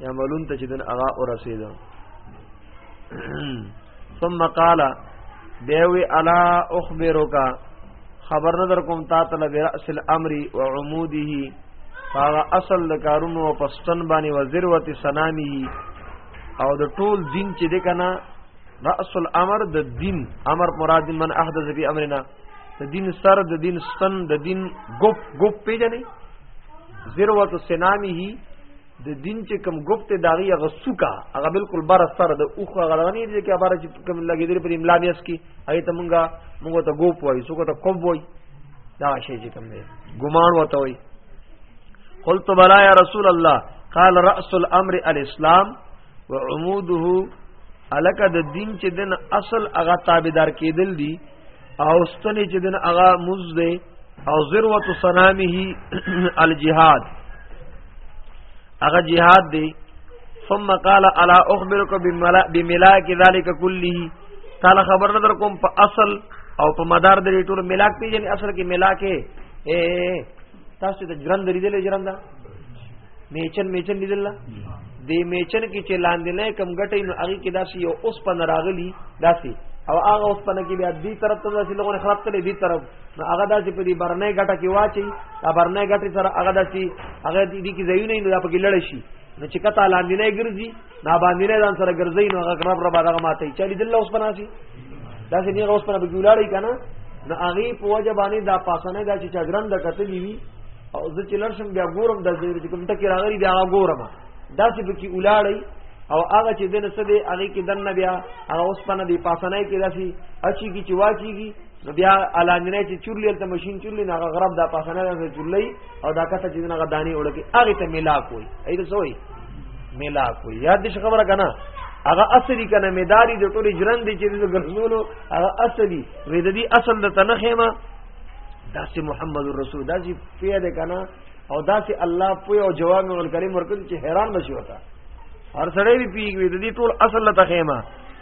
یا ملون ته چې دن اغا ورسید ثم قال بیوی الا اخبرک خبر نه در کوم تا ته لبر اصل امر و عموده هغه اصل د کارونو او پستن باندې و ذروت سنامی او د ټول دین چې د کنا راس الامر د دین امر مراد من احدث فی امرنا د دین سر د دین ستن د دین ګپ ګپ پیژنې ذروت سنامه د دین چې کم ګپ ته داغي هغه سوکا هغه بالکل بر سر د اوخه غلغنی دي کې بار چې کم لګې دې په املا میاس کې هغه ته مونږه مونږ ته ګوپ وای سوکا ته کوب وای دا شی چې کم دی ګمان وته وای قلت بلا یا رسول الله قال راس الامر الاسلام و عموده الک د دین چې دن اصل هغه تابعدار کېدل دي او ستنې چې دن هغه مز دی او ذروه صنامه الجهاد هغه جهاد دی ثم قال الا اخبرك بملاك ذلك كله تعالی خبر نظر کوم په اصل او په مدار د ټول ملاک پیژنې اصل کې ملاک اے تاسو د جرند لیدل جرند میچن میچن لیدل د میچن کې چې لاندې نه کم غټې نو هغه کې داسې یو اوس په نراغلی داسې او هغه اوس په کې بیا دې طرف ته داسې لغونه خراب کړي دې طرف نو هغه داسې په دې برنې غټه کې واچي دا برنې غټه سره هغه داسې هغه دې کې ځایونه نه دا په کې لړ شي نو چې کته لاندې نه ګرځي نا باندې نه ځان سره ګرځي نو هغه رب رب هغه ماته چا لیدل اوس بناسي دا چې نه اوس په بګی ولاړی کنه نو هغه په وجه باندې دا پاسنه دا چې چګرن د کتلې وی او زه چې لرشم بیا ګورم د زیر چې کوم ټکی راغلی دا ګورم دا چې بګی ولاړی او هغه چې دنه څه دی هغه کې دنه بیا هغه اوس په نه دی پاسنه کې داسي اچي کی چې واچيږي نو بیا الاندنه چې چورلی ته ماشين چورلی نه غرب دا پاسنه نه چورلی او دا کته چې نه غدانی وړکی هغه ته ملا کوي اې ته سوې ملا کوي یاد دې خبره کنه هغه اصلي کنه مداري د ټولې جرن دي چې د ګرځولو هغه اصلي وې د دې اصل د تنخېما داسې محمد رسول داسې پیاده کنه او داسې الله په او جواب الکریم ورکړي چې حیران بشي وتا هر سړی پیږي د دې ټول اصل ته خېما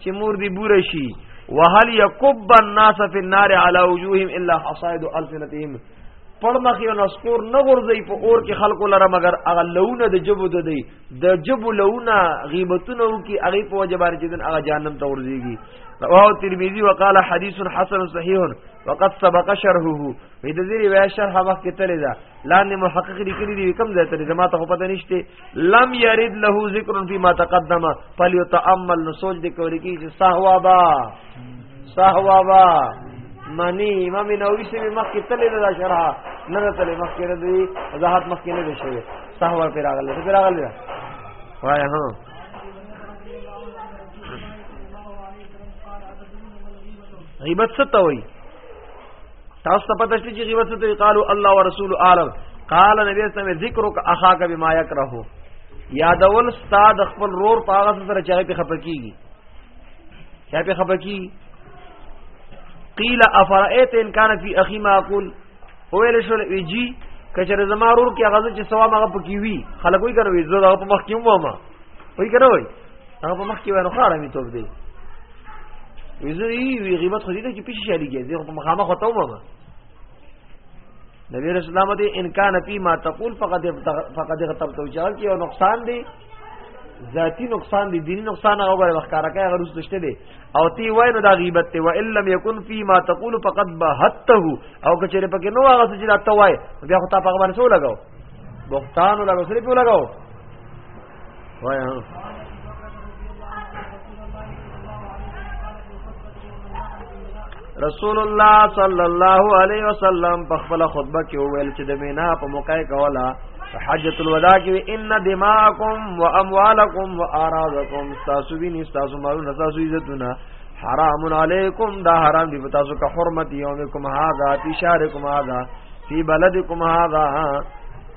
چې مور دی بور شي وهل يكب الناس في النار على وجوههم الا حصائد السنتهم پړمخي او نسکور نه غورځي په اور کې خلکو لره مگر هغه لونه د جبو د دی د جبو لونه غیبتونه او کې هغه په وجبار چې دن هغه جهنم ته ورځيږي رواه ترمذی وقال حدیث حسن صحیح وقد سبق شرحه دې دې روایت شرح وخت کې تللی دا لاندې محقق لیکلي دي کوم ځای ته زما ته پته نشته لم يرد له ذکر فيما تقدم فليتامل نو سوچ دې کوي کی چې سهوا با سهوا با منی امام نووي سے مخ کې تلې دا شرح نه تلې مخ کې ردوي وضاحت مخ کې نه دي شوی سهوا پر راغله پر راغله وای هو غیبت څه ته وایي تاسو ته پته شته چې غیبت څه دی قالو الله ورسول عالم قال نبی صلی الله ذکرک اخاک بما یکره یادول استاد خپل رور پاغه سره چا په خپکیږي چا په خپکی قیل افرایت ان کان فی اخی ما اقول ویل شو جی کچره زما رور کې هغه چې سوا مغه پکی وی خلکوې کوي زه هغه په مخ کې ومه وای کنه وای هغه په مخ کې ونه خاره می توپ دی ویزری وی غیبت خو دې کې پیش شالي کې زه په مخامه خو ته ومه نبی رسول الله دې ان کان فی ما تقول فقد فقد غتبت وجال کې او نقصان دی ذاتی نقصان دی دینی نقصان هغه غره وخکارا کوي هغه رسوشته دی او تی وای نو دا غیبت ته و ان لم یکن فی ما تقول فقد بهته او کچره پکې نو هغه چې دا ته وای بیا خو تا په هغه باندې سو لګاو بختان ولا بسری په لگاو وای رسول الله صلی الله علیه وسلم په خپل خطبه کې وویل چې د مینا په موقع کولا حجۃ الوداع کې ان دماءکم واموالکم واراضکم تاسو ویني تاسو مالونه تاسو عزتونه حرام علیکم دا حرام دی پتا سو که حرمت یومکم هاذا فی شهرکم هاذا فی بلدکم هاذا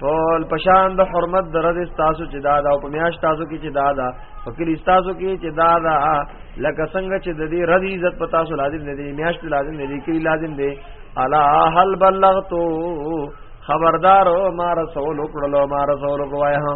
ټول پشان د حرمت درد تاسو چې دا دا او په میاش تاسو کې چې دا دا فکر تاسو کې چې دا دا لکه څنګه چې د دې رد عزت پتا سو لازم نه دی میاش لازم نه دی کې لازم دی الا هل بلغتو خبردار ما رسول کړلو ما رسول کوه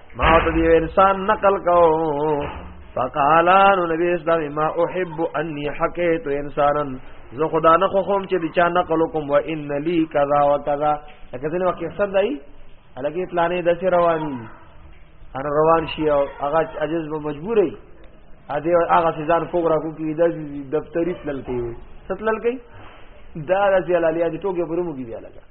ما ته دی انسان نقل کو فقالان نبی اسلام ما احب انی حکیت انسانا زه خدا نه خو خوم چې د چا نقل کوم و ان لی کذا و کذا لکه ځنه وکي صدای الګي پلانې د سر رواني ان روان شي او هغه عجز به مجبورې ا دې هغه سزان فوق را کو کې د دفتری تلل کوي ستلل کوي دا د جلالیا د ټوګه برومږي دی لګا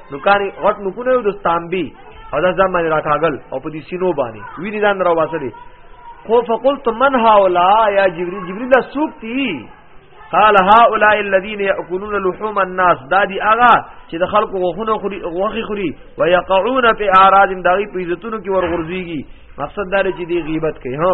نو کاری غټ نکونه د ستامبي او دا ځم باندې راکاګل او په دې سینو باندې ویني ځان راواسلې خو فقلت من هؤلاء یا جبريل جبريل دا سوق دي قال هؤلاء الذين ياكلون لحوم الناس دا دي اغا چې د خلکو غوخونه خوري غوخي خوري ويقعون في اعراض داغي په عزتونو کې ورغورځيږي مقصد دا چې دي غیبت کوي ها